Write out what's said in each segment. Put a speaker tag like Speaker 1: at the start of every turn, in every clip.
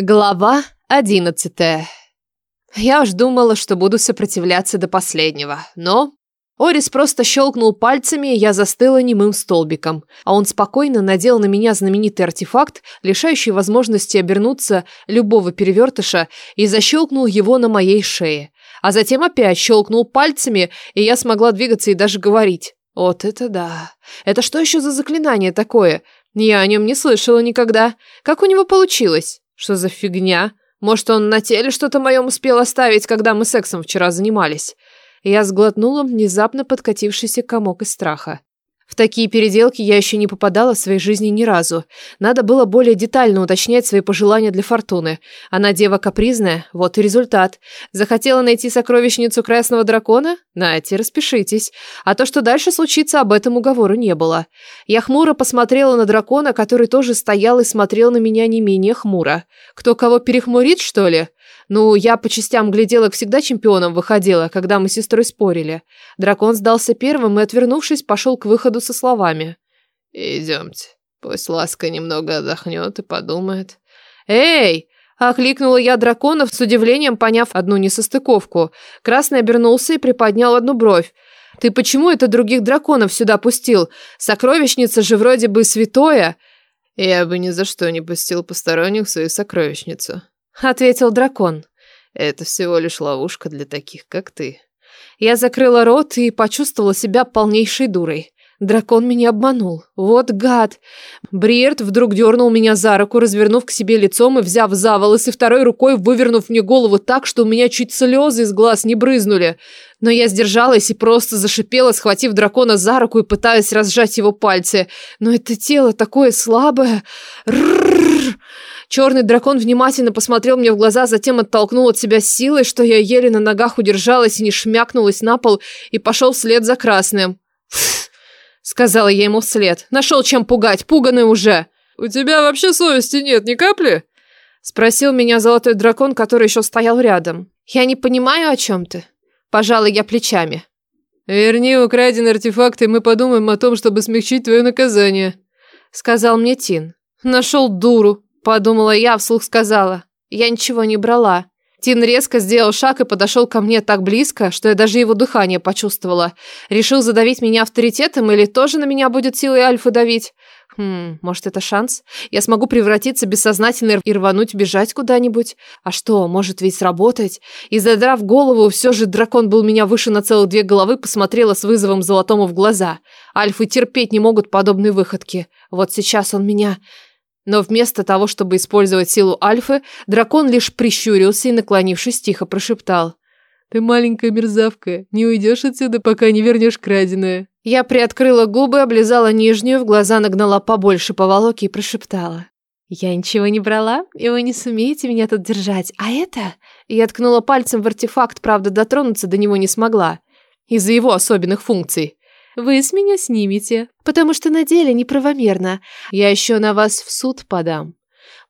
Speaker 1: Глава одиннадцатая. Я уж думала, что буду сопротивляться до последнего, но... Орис просто щелкнул пальцами, и я застыла немым столбиком, а он спокойно надел на меня знаменитый артефакт, лишающий возможности обернуться любого перевертыша, и защелкнул его на моей шее. А затем опять щелкнул пальцами, и я смогла двигаться и даже говорить. Вот это да. Это что еще за заклинание такое? Я о нем не слышала никогда. Как у него получилось? Что за фигня? Может, он на теле что-то моем успел оставить, когда мы сексом вчера занимались? Я сглотнула внезапно подкатившийся комок из страха. В такие переделки я еще не попадала в своей жизни ни разу. Надо было более детально уточнять свои пожелания для Фортуны. Она дева капризная, вот и результат. Захотела найти сокровищницу красного дракона? Нате, распишитесь. А то, что дальше случится, об этом уговору не было. Я хмуро посмотрела на дракона, который тоже стоял и смотрел на меня не менее хмуро. Кто кого перехмурит, что ли? Ну, я по частям глядела, всегда чемпионом выходила, когда мы с сестрой спорили. Дракон сдался первым и, отвернувшись, пошел к выходу со словами.
Speaker 2: «Идемте. Пусть Ласка немного отдохнет и подумает».
Speaker 1: «Эй!» – окликнула я дракона, с удивлением поняв одну несостыковку. Красный обернулся и приподнял одну бровь. «Ты почему это других драконов сюда пустил? Сокровищница же вроде бы святое».
Speaker 2: «Я бы ни за что не пустил посторонних в свою сокровищницу»,
Speaker 1: ответил дракон.
Speaker 2: Это всего лишь ловушка для таких, как ты.
Speaker 1: Я закрыла рот и почувствовала себя полнейшей дурой. Дракон меня обманул. Вот гад. Бриерт вдруг дернул меня за руку, развернув к себе лицом и взяв за волосы, второй рукой вывернув мне голову так, что у меня чуть слезы из глаз не брызнули. Но я сдержалась и просто зашипела, схватив дракона за руку и пытаясь разжать его пальцы. Но это тело такое слабое. Рррррр. Черный дракон внимательно посмотрел мне в глаза, затем оттолкнул от себя силой, что я еле на ногах удержалась и не шмякнулась на пол, и пошел вслед за красным. сказала я ему вслед. «Нашел чем пугать, пуганый уже!»
Speaker 2: «У тебя вообще совести нет, ни капли?»
Speaker 1: Спросил меня золотой дракон, который еще стоял рядом. «Я не понимаю, о чем ты?» Пожалуй, я плечами.
Speaker 2: «Верни украденные артефакты, и мы подумаем о том, чтобы смягчить твое наказание»,
Speaker 1: сказал мне Тин. «Нашел дуру», Подумала я, вслух сказала. Я ничего не брала. Тин резко сделал шаг и подошел ко мне так близко, что я даже его дыхание почувствовала. Решил задавить меня авторитетом или тоже на меня будет силой альфа давить? Хм, может, это шанс? Я смогу превратиться бессознательно и рвануть бежать куда-нибудь? А что, может ведь сработать? И задрав голову, все же дракон был меня выше на целых две головы, посмотрела с вызовом золотому в глаза. Альфы терпеть не могут подобные выходки. Вот сейчас он меня но вместо того, чтобы использовать силу Альфы, дракон лишь прищурился и, наклонившись, тихо прошептал.
Speaker 2: «Ты маленькая мерзавка, не уйдешь отсюда, пока не вернешь краденое».
Speaker 1: Я приоткрыла губы, облизала нижнюю, в глаза нагнала побольше поволоки и прошептала. «Я ничего не брала, и вы не сумеете меня тут держать. А это...» Я ткнула пальцем в артефакт, правда, дотронуться до него не смогла. Из-за его особенных функций. Вы с меня снимете, потому что на деле неправомерно. Я еще на вас в суд подам.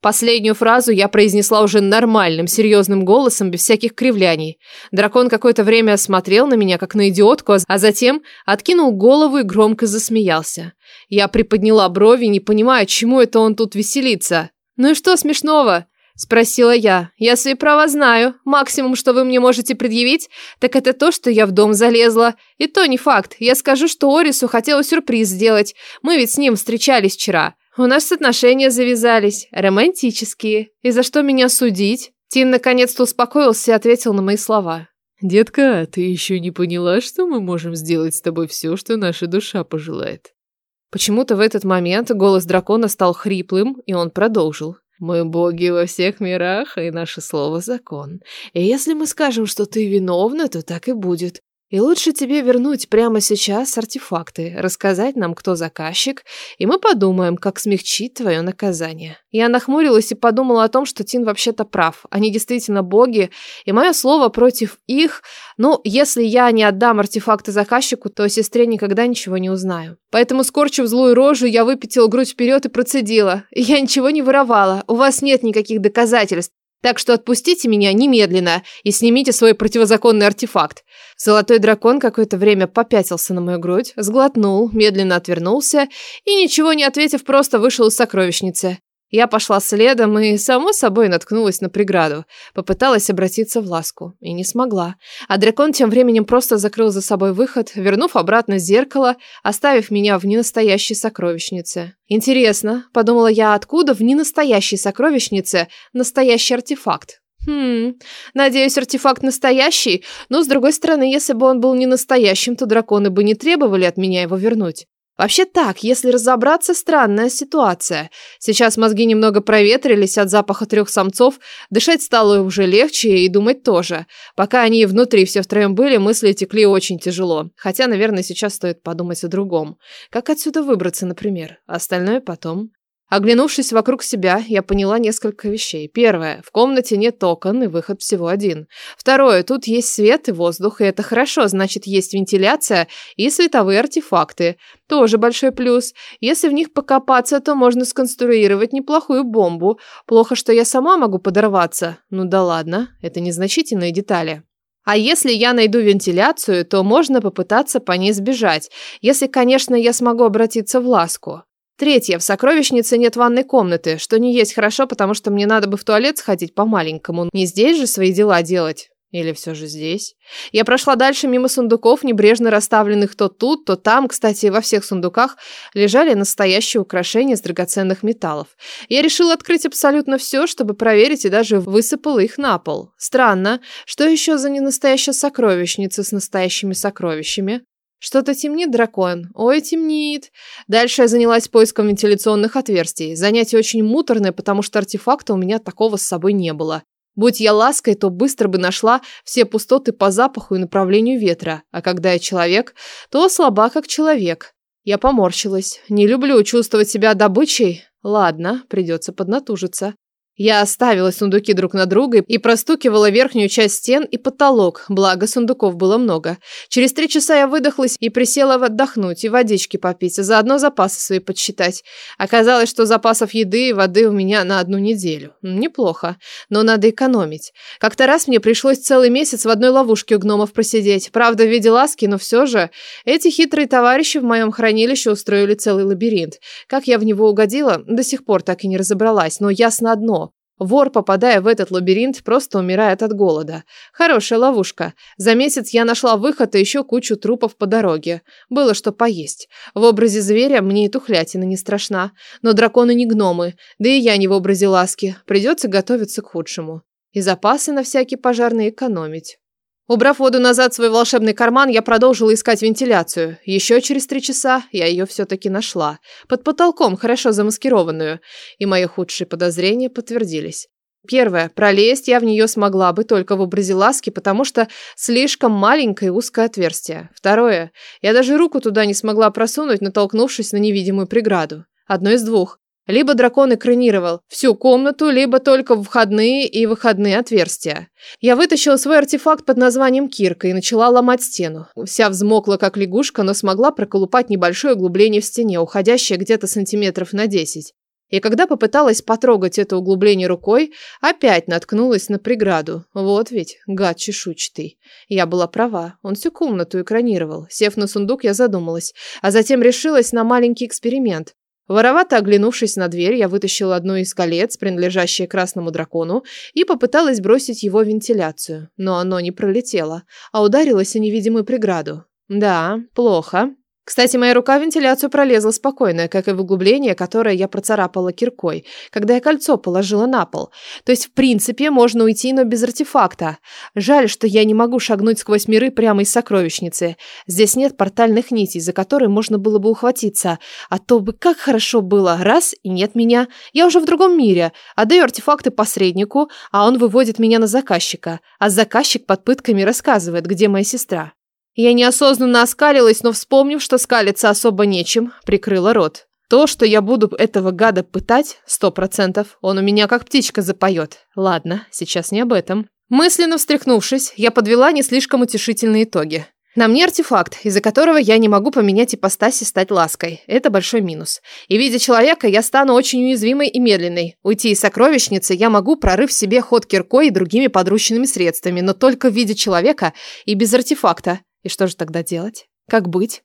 Speaker 1: Последнюю фразу я произнесла уже нормальным, серьезным голосом, без всяких кривляний. Дракон какое-то время смотрел на меня, как на идиотку, а затем откинул голову и громко засмеялся. Я приподняла брови, не понимая, чему это он тут веселится. «Ну и что смешного?» Спросила я. Я свои права знаю. Максимум, что вы мне можете предъявить, так это то, что я в дом залезла. И то не факт. Я скажу, что Орису хотела сюрприз сделать. Мы ведь с ним встречались вчера. У нас отношения завязались. Романтические. И за что меня судить? Тин наконец-то успокоился и ответил на мои слова.
Speaker 2: «Детка, ты еще не поняла, что мы можем сделать с тобой все, что наша душа пожелает?»
Speaker 1: Почему-то в этот момент голос дракона стал хриплым, и он продолжил.
Speaker 2: Мы боги во всех мирах, и наше слово закон. И если мы скажем, что ты виновна, то так и будет. И лучше тебе вернуть прямо сейчас артефакты, рассказать нам, кто заказчик, и мы подумаем, как смягчить твое наказание.
Speaker 1: Я нахмурилась и подумала о том, что Тин вообще-то прав. Они действительно боги, и мое слово против их. Ну, если я не отдам артефакты заказчику, то сестре никогда ничего не узнаю. Поэтому, скорчив злую рожу, я выпятила грудь вперед и процедила. Я ничего не воровала. У вас нет никаких доказательств. Так что отпустите меня немедленно и снимите свой противозаконный артефакт. Золотой дракон какое-то время попятился на мою грудь, сглотнул, медленно отвернулся и, ничего не ответив, просто вышел из сокровищницы. Я пошла следом и, само собой, наткнулась на преграду. Попыталась обратиться в ласку. И не смогла. А дракон тем временем просто закрыл за собой выход, вернув обратно зеркало, оставив меня в ненастоящей сокровищнице. Интересно, подумала я, откуда в ненастоящей сокровищнице настоящий артефакт? Хм, надеюсь, артефакт настоящий, но, с другой стороны, если бы он был не настоящим, то драконы бы не требовали от меня его вернуть. Вообще так, если разобраться, странная ситуация. Сейчас мозги немного проветрились от запаха трех самцов, дышать стало уже легче и думать тоже. Пока они внутри все втроем были, мысли текли очень тяжело. Хотя, наверное, сейчас стоит подумать о другом. Как отсюда выбраться, например? Остальное потом. Оглянувшись вокруг себя, я поняла несколько вещей. Первое. В комнате нет окон, и выход всего один. Второе. Тут есть свет и воздух, и это хорошо, значит, есть вентиляция и световые артефакты. Тоже большой плюс. Если в них покопаться, то можно сконструировать неплохую бомбу. Плохо, что я сама могу подорваться. Ну да ладно, это незначительные детали. А если я найду вентиляцию, то можно попытаться по ней сбежать. Если, конечно, я смогу обратиться в ласку. Третье. В сокровищнице нет ванной комнаты, что не есть хорошо, потому что мне надо бы в туалет сходить по-маленькому. Не здесь же свои дела делать. Или все же здесь? Я прошла дальше мимо сундуков, небрежно расставленных то тут, то там. Кстати, во всех сундуках лежали настоящие украшения из драгоценных металлов. Я решила открыть абсолютно все, чтобы проверить, и даже высыпала их на пол. Странно, что еще за ненастоящая сокровищница с настоящими сокровищами? Что-то темнит дракон. Ой, темнит. Дальше я занялась поиском вентиляционных отверстий. Занятие очень муторное, потому что артефакта у меня такого с собой не было. Будь я лаской, то быстро бы нашла все пустоты по запаху и направлению ветра. А когда я человек, то слаба как человек. Я поморщилась. Не люблю чувствовать себя добычей. Ладно, придется поднатужиться. Я оставила сундуки друг на друга и простукивала верхнюю часть стен и потолок, благо сундуков было много. Через три часа я выдохлась и присела отдохнуть и водички попить, а заодно запасы свои подсчитать. Оказалось, что запасов еды и воды у меня на одну неделю. Неплохо, но надо экономить. Как-то раз мне пришлось целый месяц в одной ловушке у гномов просидеть. Правда, в виде ласки, но все же. Эти хитрые товарищи в моем хранилище устроили целый лабиринт. Как я в него угодила, до сих пор так и не разобралась, но ясно одно. Вор, попадая в этот лабиринт, просто умирает от голода. Хорошая ловушка. За месяц я нашла выход и еще кучу трупов по дороге. Было что поесть. В образе зверя мне и тухлятина не страшна. Но драконы не гномы, да и я не в образе ласки. Придется готовиться к худшему. И запасы на всякий пожарный экономить. Убрав воду назад в свой волшебный карман, я продолжила искать вентиляцию. Еще через три часа я ее все-таки нашла. Под потолком, хорошо замаскированную. И мои худшие подозрения подтвердились. Первое. Пролезть я в нее смогла бы только в образе ласки, потому что слишком маленькое узкое отверстие. Второе. Я даже руку туда не смогла просунуть, натолкнувшись на невидимую преграду. Одно из двух. Либо дракон экранировал всю комнату, либо только входные и выходные отверстия. Я вытащила свой артефакт под названием Кирка и начала ломать стену. Вся взмокла, как лягушка, но смогла проколупать небольшое углубление в стене, уходящее где-то сантиметров на десять. И когда попыталась потрогать это углубление рукой, опять наткнулась на преграду. Вот ведь, гад чешуйчатый. Я была права, он всю комнату экранировал. Сев на сундук, я задумалась, а затем решилась на маленький эксперимент. Воровато оглянувшись на дверь, я вытащила одно из колец, принадлежащее красному дракону, и попыталась бросить его в вентиляцию. Но оно не пролетело, а ударилось о невидимую преграду. Да, плохо. Кстати, моя рука в вентиляцию пролезла спокойно, как и в углубление, которое я процарапала киркой, когда я кольцо положила на пол. То есть, в принципе, можно уйти, но без артефакта. Жаль, что я не могу шагнуть сквозь миры прямо из сокровищницы. Здесь нет портальных нитей, за которые можно было бы ухватиться. А то бы как хорошо было. Раз, и нет меня. Я уже в другом мире. Отдаю артефакты посреднику, а он выводит меня на заказчика. А заказчик под пытками рассказывает, где моя сестра. Я неосознанно оскалилась, но, вспомнив, что скалиться особо нечем, прикрыла рот. То, что я буду этого гада пытать, сто процентов, он у меня как птичка запоет. Ладно, сейчас не об этом. Мысленно встряхнувшись, я подвела не слишком утешительные итоги. На мне артефакт, из-за которого я не могу поменять ипостась и стать лаской. Это большой минус. И видя человека, я стану очень уязвимой и медленной. Уйти из сокровищницы я могу, прорыв себе ход киркой и другими подручными средствами, но только в виде человека и без артефакта. И что же тогда делать? Как быть?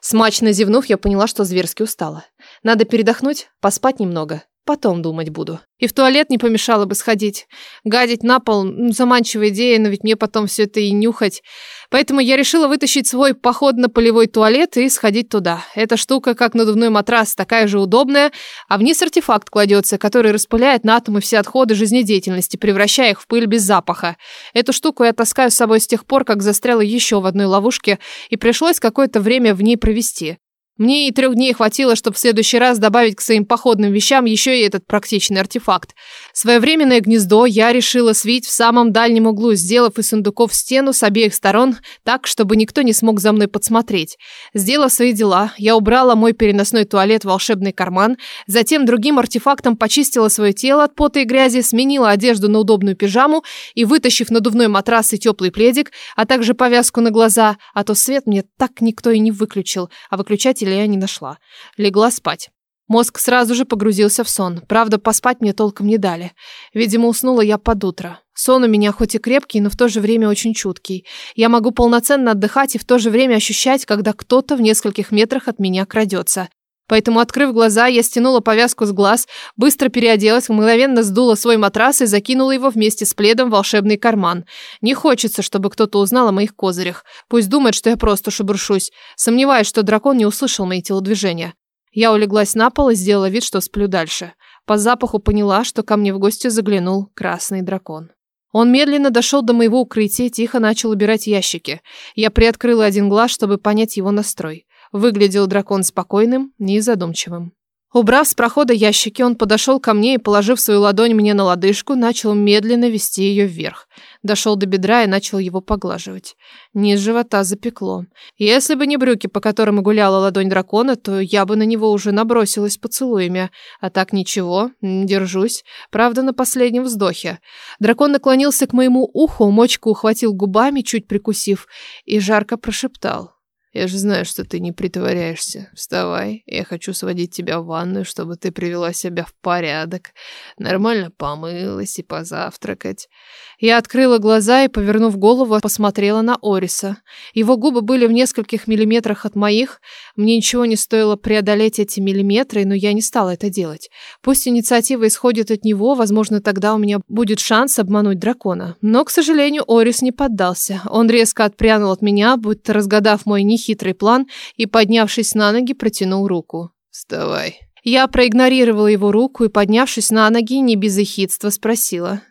Speaker 1: Смачно зевнув, я поняла, что зверски устала. Надо передохнуть, поспать немного. Потом думать буду. И в туалет не помешало бы сходить. Гадить на пол – заманчивая идея, но ведь мне потом все это и нюхать. Поэтому я решила вытащить свой поход на полевой туалет и сходить туда. Эта штука, как надувной матрас, такая же удобная, а вниз артефакт кладется, который распыляет на атомы все отходы жизнедеятельности, превращая их в пыль без запаха. Эту штуку я таскаю с собой с тех пор, как застряла еще в одной ловушке, и пришлось какое-то время в ней провести. Мне и трех дней хватило, чтобы в следующий раз добавить к своим походным вещам еще и этот практичный артефакт. Своевременное гнездо я решила свить в самом дальнем углу, сделав из сундуков стену с обеих сторон, так, чтобы никто не смог за мной подсмотреть. Сделав свои дела, я убрала мой переносной туалет в волшебный карман, затем другим артефактом почистила свое тело от пота и грязи, сменила одежду на удобную пижаму и, вытащив надувной матрас и теплый пледик, а также повязку на глаза, а то свет мне так никто и не выключил, а выключатель Спасителя я не нашла. Легла спать. Мозг сразу же погрузился в сон. Правда, поспать мне толком не дали. Видимо, уснула я под утро. Сон у меня хоть и крепкий, но в то же время очень чуткий. Я могу полноценно отдыхать и в то же время ощущать, когда кто-то в нескольких метрах от меня крадется. Поэтому, открыв глаза, я стянула повязку с глаз, быстро переоделась, мгновенно сдула свой матрас и закинула его вместе с пледом в волшебный карман. Не хочется, чтобы кто-то узнал о моих козырях. Пусть думает, что я просто шебуршусь. Сомневаюсь, что дракон не услышал мои телодвижения. Я улеглась на пол и сделала вид, что сплю дальше. По запаху поняла, что ко мне в гости заглянул красный дракон. Он медленно дошел до моего укрытия тихо начал убирать ящики. Я приоткрыла один глаз, чтобы понять его настрой. Выглядел дракон спокойным и задумчивым. Убрав с прохода ящики, он подошел ко мне и, положив свою ладонь мне на лодыжку, начал медленно вести ее вверх. Дошел до бедра и начал его поглаживать. Низ живота запекло. Если бы не брюки, по которым гуляла ладонь дракона, то я бы на него уже набросилась поцелуями. А так ничего, держусь. Правда, на последнем вздохе. Дракон наклонился к моему уху, мочку ухватил губами, чуть прикусив, и жарко прошептал. Я же знаю, что ты не притворяешься. Вставай, я хочу сводить тебя в ванную, чтобы ты привела себя в порядок. Нормально помылась и позавтракать. Я открыла глаза и, повернув голову, посмотрела на Ориса. Его губы были в нескольких миллиметрах от моих. Мне ничего не стоило преодолеть эти миллиметры, но я не стала это делать. Пусть инициатива исходит от него, возможно, тогда у меня будет шанс обмануть дракона. Но, к сожалению, Орис не поддался. Он резко отпрянул от меня, будто разгадав мой нехитрый хитрый план и, поднявшись на ноги, протянул руку. «Вставай». Я проигнорировала его руку и, поднявшись на ноги, не без эхидства спросила.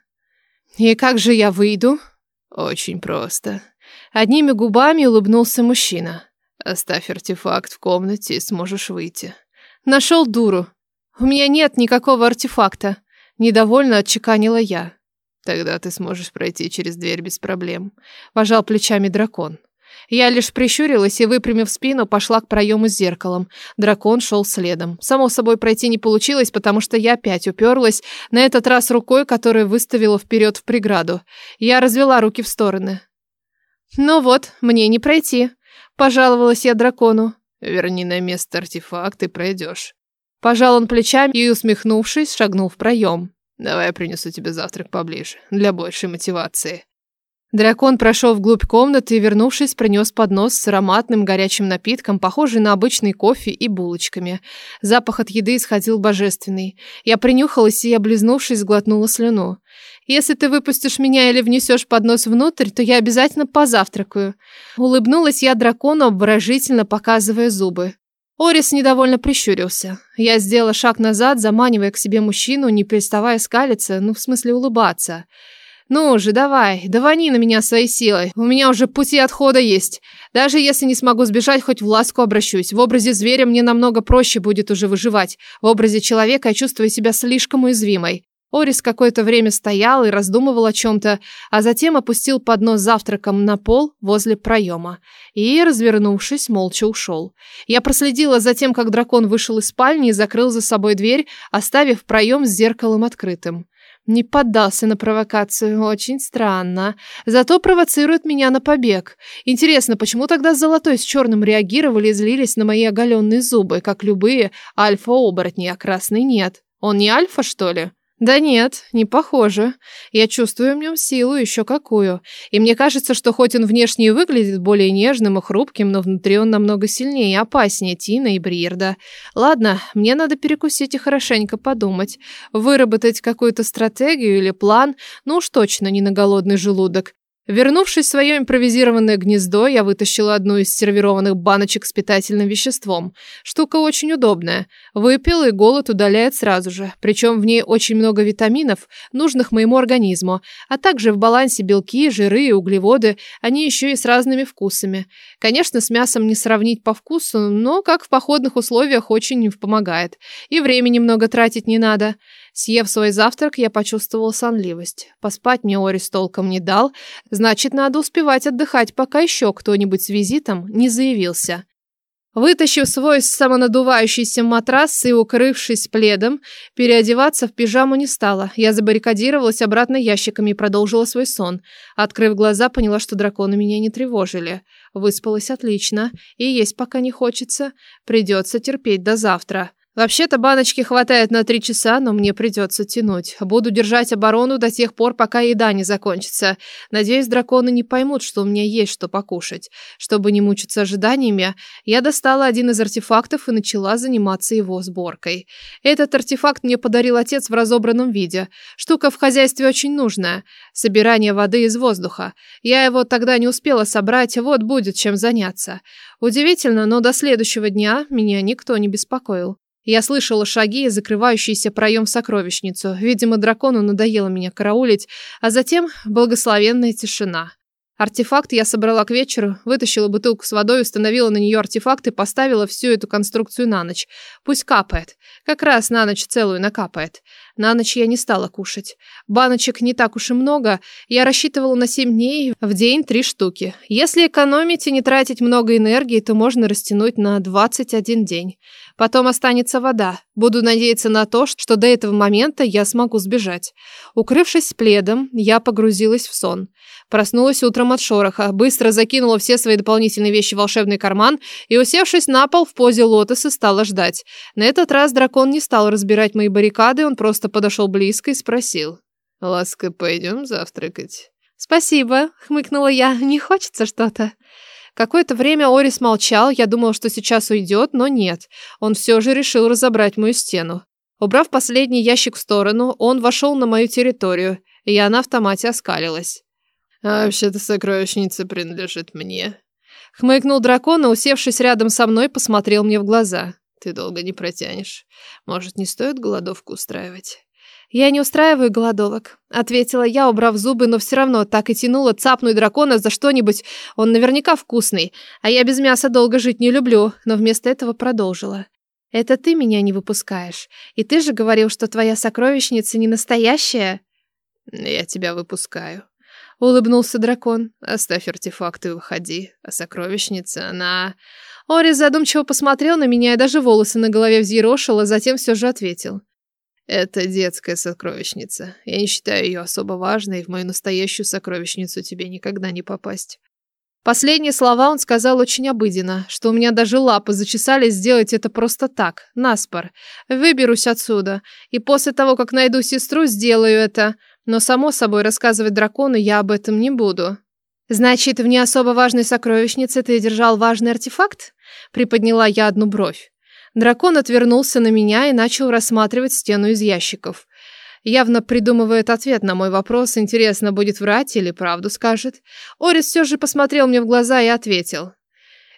Speaker 1: «И как же я выйду?» «Очень просто». Одними губами улыбнулся мужчина. «Оставь артефакт в комнате и сможешь выйти». «Нашел дуру. У меня нет никакого артефакта». Недовольно отчеканила я. «Тогда ты сможешь пройти через дверь без проблем», – пожал плечами дракон. Я лишь прищурилась и, выпрямив спину, пошла к проему с зеркалом. Дракон шел следом. Само собой, пройти не получилось, потому что я опять уперлась, на этот раз рукой, которую выставила вперед в преграду. Я развела руки в стороны. «Ну вот, мне не пройти», — пожаловалась я дракону. «Верни на место артефакт и пройдешь». Пожал он плечами и, усмехнувшись, шагнул в проем. «Давай я принесу тебе завтрак поближе, для большей мотивации». Дракон прошел вглубь комнаты и, вернувшись, принес поднос с ароматным горячим напитком, похожий на обычный кофе и булочками. Запах от еды исходил божественный. Я принюхалась и, облизнувшись, сглотнула слюну. «Если ты выпустишь меня или внесешь поднос внутрь, то я обязательно позавтракаю». Улыбнулась я дракону, обворожительно показывая зубы. Орис недовольно прищурился. Я сделала шаг назад, заманивая к себе мужчину, не переставая скалиться, ну, в смысле улыбаться. «Ну же, давай, давани на меня своей силой. У меня уже пути отхода есть. Даже если не смогу сбежать, хоть в ласку обращусь. В образе зверя мне намного проще будет уже выживать. В образе человека я чувствую себя слишком уязвимой». Орис какое-то время стоял и раздумывал о чем-то, а затем опустил поднос завтраком на пол возле проема и, развернувшись, молча ушел. Я проследила за тем, как дракон вышел из спальни и закрыл за собой дверь, оставив проем с зеркалом открытым. Не поддался на провокацию, очень странно. Зато провоцирует меня на побег. Интересно, почему тогда Золотой с Черным реагировали и злились на мои оголенные зубы, как любые альфа-оборотни, а Красный нет? Он не альфа, что ли? Да нет, не похоже. Я чувствую в нем силу, еще какую. И мне кажется, что хоть он внешне и выглядит более нежным и хрупким, но внутри он намного сильнее и опаснее Тина и Бриерда. Ладно, мне надо перекусить и хорошенько подумать. Выработать какую-то стратегию или план, ну уж точно не на голодный желудок. Вернувшись в свое импровизированное гнездо, я вытащила одну из сервированных баночек с питательным веществом. Штука очень удобная. Выпила, и голод удаляет сразу же. Причем в ней очень много витаминов, нужных моему организму, а также в балансе белки, жиры и углеводы, они еще и с разными вкусами. Конечно, с мясом не сравнить по вкусу, но, как в походных условиях, очень помогает. И времени много тратить не надо. Съев свой завтрак, я почувствовал сонливость. Поспать мне Орис толком не дал, значит, надо успевать отдыхать, пока еще кто-нибудь с визитом не заявился. Вытащив свой самонадувающийся матрас и укрывшись пледом, переодеваться в пижаму не стала. Я забаррикадировалась обратно ящиками и продолжила свой сон. Открыв глаза, поняла, что драконы меня не тревожили. Выспалась отлично, и есть пока не хочется. Придется терпеть до завтра. Вообще-то баночки хватает на три часа, но мне придется тянуть. Буду держать оборону до тех пор, пока еда не закончится. Надеюсь, драконы не поймут, что у меня есть что покушать. Чтобы не мучиться ожиданиями, я достала один из артефактов и начала заниматься его сборкой. Этот артефакт мне подарил отец в разобранном виде. Штука в хозяйстве очень нужная. Собирание воды из воздуха. Я его тогда не успела собрать, вот будет чем заняться. Удивительно, но до следующего дня меня никто не беспокоил. Я слышала шаги и закрывающийся проем в сокровищницу. Видимо, дракону надоело меня караулить, а затем благословенная тишина. Артефакт я собрала к вечеру, вытащила бутылку с водой, установила на нее артефакт и поставила всю эту конструкцию на ночь. Пусть капает. Как раз на ночь целую накапает. На ночь я не стала кушать. Баночек не так уж и много. Я рассчитывала на 7 дней, в день 3 штуки. Если экономить и не тратить много энергии, то можно растянуть на 21 день. Потом останется вода. Буду надеяться на то, что до этого момента я смогу сбежать. Укрывшись пледом, я погрузилась в сон. Проснулась утром от шороха, быстро закинула все свои дополнительные вещи в волшебный карман и, усевшись на пол в позе лотоса, стала ждать. На этот раз дракон не стал разбирать мои баррикады, он просто подошел близко и спросил. «Ласка, пойдем завтракать?» «Спасибо», — хмыкнула я, — «не хочется что-то?» Какое-то время Орис молчал, я думала, что сейчас уйдет, но нет. Он все же решил разобрать мою стену. Убрав последний ящик в сторону, он вошел на мою территорию, и я на автомате оскалилась. «А вообще-то сокровищница принадлежит мне». Хмыкнул дракон и, усевшись рядом со мной, посмотрел мне в глаза. «Ты долго не протянешь. Может, не стоит голодовку устраивать?» «Я не устраиваю голодовок», — ответила я, убрав зубы, но все равно так и тянула цапнуть дракона за что-нибудь. Он наверняка вкусный, а я без мяса долго жить не люблю, но вместо этого продолжила. «Это ты меня не выпускаешь. И ты же говорил, что твоя сокровищница не настоящая?» «Я тебя выпускаю», — улыбнулся дракон. «Оставь артефакты и выходи. А сокровищница, она...» Орис задумчиво посмотрел на меня и даже волосы на голове взъерошил, а затем все же ответил. «Это детская сокровищница. Я не считаю ее особо важной, и в мою настоящую сокровищницу тебе никогда не попасть». Последние слова он сказал очень обыденно, что у меня даже лапы зачесались сделать это просто так, наспор. Выберусь отсюда, и после того, как найду сестру, сделаю это. Но, само собой, рассказывать дракону я об этом не буду. «Значит, в не особо важной сокровищнице ты держал важный артефакт?» Приподняла я одну бровь. Дракон отвернулся на меня и начал рассматривать стену из ящиков. Явно придумывает ответ на мой вопрос, интересно, будет врать или правду скажет. Орис все же посмотрел мне в глаза и ответил.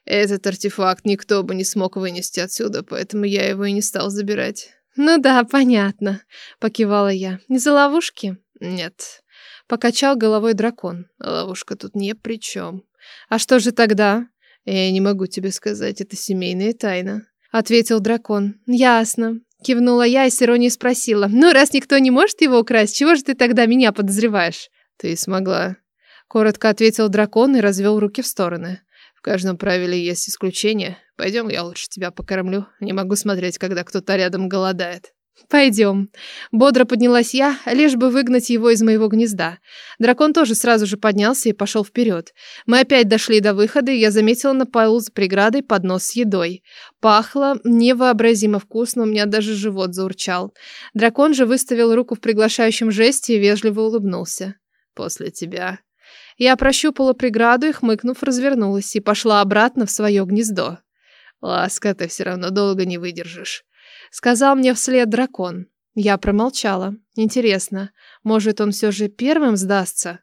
Speaker 1: Этот артефакт никто бы не смог вынести отсюда, поэтому я его и не стал забирать. «Ну да, понятно», — покивала я. «Из-за ловушки?» «Нет», — покачал головой дракон. «Ловушка тут ни при чем». «А что же тогда?» «Я не могу тебе сказать, это семейная тайна» ответил дракон. Ясно. Кивнула я и с иронией спросила. Ну, раз никто не может его украсть, чего же ты тогда меня подозреваешь? Ты смогла. Коротко ответил дракон и развел руки в стороны. В каждом правиле есть исключение. Пойдем, я лучше тебя покормлю. Не могу смотреть, когда кто-то рядом голодает. Пойдем. Бодро поднялась я, лишь бы выгнать его из моего гнезда. Дракон тоже сразу же поднялся и пошел вперед. Мы опять дошли до выхода, и я заметила на полу за преградой поднос с едой. Пахло невообразимо вкусно, у меня даже живот заурчал. Дракон же выставил руку в приглашающем жесте и вежливо улыбнулся. «После тебя». Я прощупала преграду и, хмыкнув, развернулась и пошла обратно в свое гнездо. «Ласка, ты все равно долго не выдержишь». Сказал мне вслед дракон. Я промолчала. Интересно, может, он все же первым сдастся?